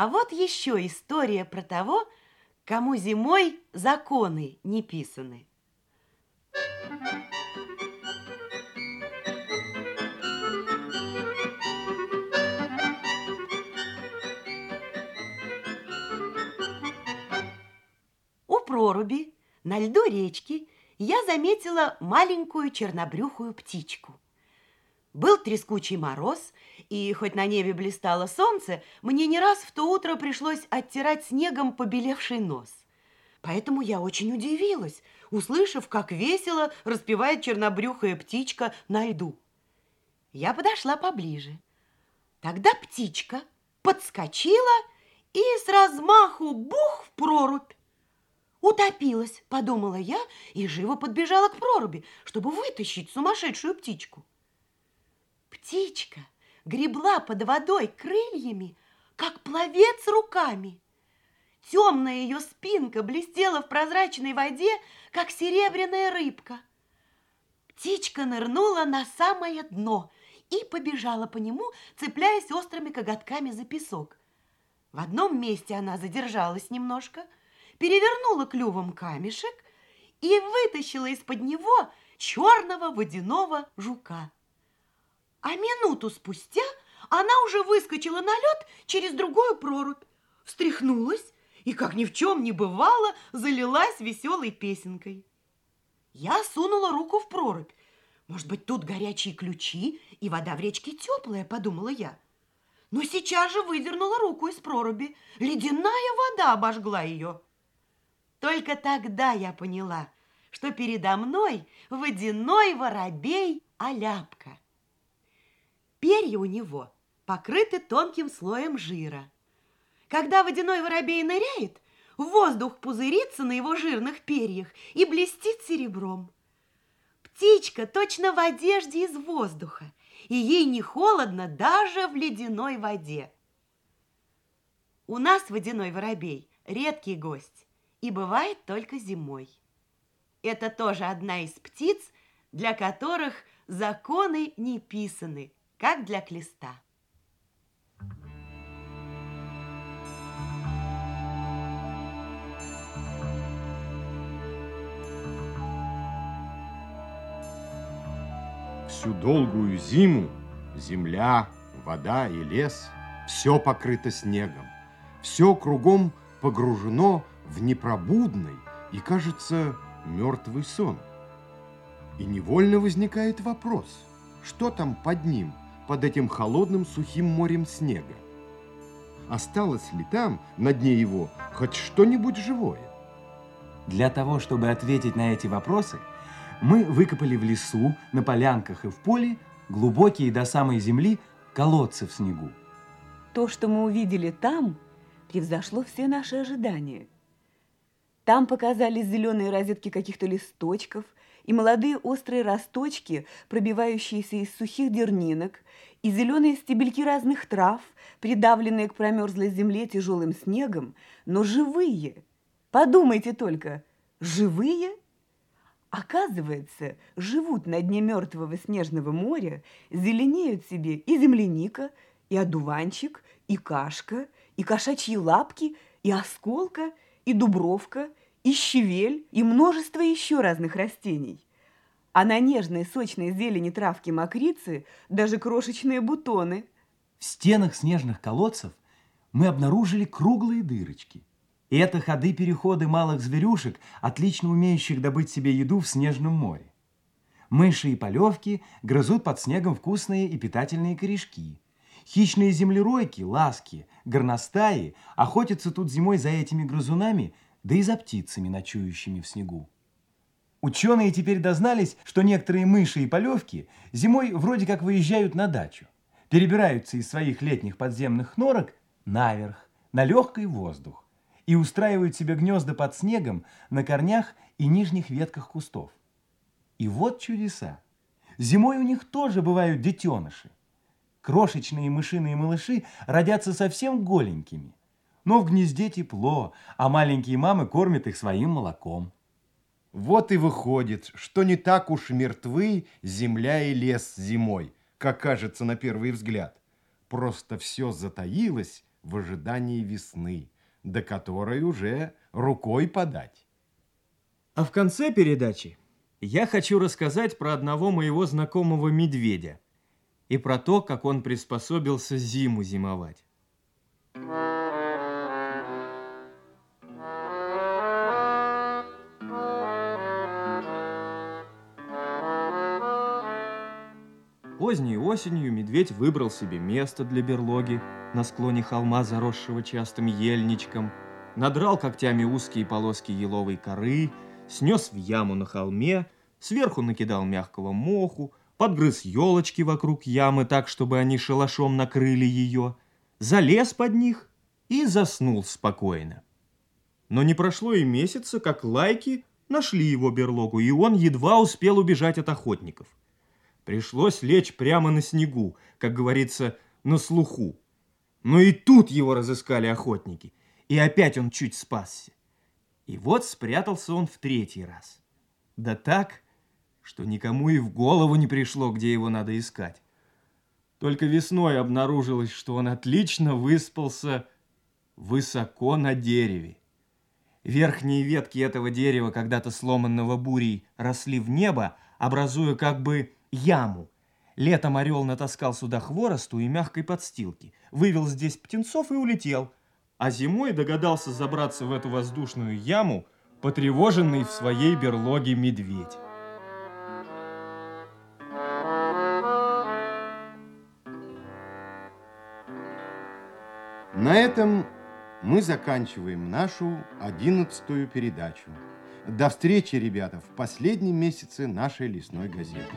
А вот еще история про того, кому зимой законы не писаны. У проруби на льду речки я заметила маленькую чернобрюхую птичку. Был трескучий мороз, и хоть на небе блистало солнце, мне не раз в то утро пришлось оттирать снегом побелевший нос. Поэтому я очень удивилась, услышав, как весело распевает чернобрюхая птичка на льду. Я подошла поближе. Тогда птичка подскочила и с размаху бух в прорубь. Утопилась, подумала я, и живо подбежала к проруби, чтобы вытащить сумасшедшую птичку. Птичка гребла под водой крыльями, как пловец руками. Темная ее спинка блестела в прозрачной воде, как серебряная рыбка. Птичка нырнула на самое дно и побежала по нему, цепляясь острыми коготками за песок. В одном месте она задержалась немножко – перевернула клювом камешек и вытащила из-под него черного водяного жука. А минуту спустя она уже выскочила на лед через другую прорубь, встряхнулась и, как ни в чем не бывало, залилась веселой песенкой. Я сунула руку в прорубь. Может быть, тут горячие ключи, и вода в речке теплая, подумала я. Но сейчас же выдернула руку из проруби. Ледяная вода обожгла ее. Только тогда я поняла, что передо мной водяной воробей Аляпка. Перья у него покрыты тонким слоем жира. Когда водяной воробей ныряет, воздух пузырится на его жирных перьях и блестит серебром. Птичка точно в одежде из воздуха, и ей не холодно даже в ледяной воде. У нас водяной воробей – редкий гость и бывает только зимой. Это тоже одна из птиц, для которых законы не писаны, как для клеста. Всю долгую зиму земля, вода и лес все покрыто снегом. Все кругом погружено в непробудный и, кажется, мертвый сон. И невольно возникает вопрос, что там под ним, под этим холодным сухим морем снега? Осталось ли там, на дне его, хоть что-нибудь живое? Для того, чтобы ответить на эти вопросы, мы выкопали в лесу, на полянках и в поле глубокие до самой земли колодцы в снегу. То, что мы увидели там, превзошло все наши ожидания – там показались зеленые розетки каких-то листочков и молодые острые росточки, пробивающиеся из сухих дернинок, и зеленые стебельки разных трав, придавленные к промерзлой земле тяжелым снегом, но живые. Подумайте только, живые? Оказывается, живут на дне мертвого снежного моря, зеленеют себе и земляника, и одуванчик, и кашка, и кошачьи лапки, и осколка, и дубровка, и щавель, и множество еще разных растений. А на нежной сочной зелени травки мокрицы даже крошечные бутоны. В стенах снежных колодцев мы обнаружили круглые дырочки. Это ходы-переходы малых зверюшек, отлично умеющих добыть себе еду в снежном море. Мыши и полевки грызут под снегом вкусные и питательные корешки. Хищные землеройки, ласки, горностаи охотятся тут зимой за этими грызунами – да и за птицами, ночующими в снегу. Ученые теперь дознались, что некоторые мыши и полевки зимой вроде как выезжают на дачу, перебираются из своих летних подземных норок наверх, на легкий воздух и устраивают себе гнезда под снегом на корнях и нижних ветках кустов. И вот чудеса. Зимой у них тоже бывают детеныши. Крошечные мышиные малыши родятся совсем голенькими но в гнезде тепло, а маленькие мамы кормят их своим молоком. Вот и выходит, что не так уж мертвы земля и лес зимой, как кажется на первый взгляд. Просто все затаилось в ожидании весны, до которой уже рукой подать. А в конце передачи я хочу рассказать про одного моего знакомого медведя и про то, как он приспособился зиму зимовать. Поздней осенью медведь выбрал себе место для берлоги на склоне холма, заросшего частым ельничком, надрал когтями узкие полоски еловой коры, снес в яму на холме, сверху накидал мягкого моху, подгрыз елочки вокруг ямы так, чтобы они шалашом накрыли ее, залез под них и заснул спокойно. Но не прошло и месяца, как лайки нашли его берлогу, и он едва успел убежать от охотников. Пришлось лечь прямо на снегу, как говорится, на слуху. Но и тут его разыскали охотники, и опять он чуть спасся. И вот спрятался он в третий раз. Да так, что никому и в голову не пришло, где его надо искать. Только весной обнаружилось, что он отлично выспался высоко на дереве. Верхние ветки этого дерева, когда-то сломанного бурей, росли в небо, образуя как бы яму. Летом орел натаскал сюда хворосту и мягкой подстилки, вывел здесь птенцов и улетел, а зимой догадался забраться в эту воздушную яму, потревоженный в своей берлоге медведь. На этом мы заканчиваем нашу одиннадцатую передачу. До встречи, ребята, в последнем месяце нашей лесной газеты.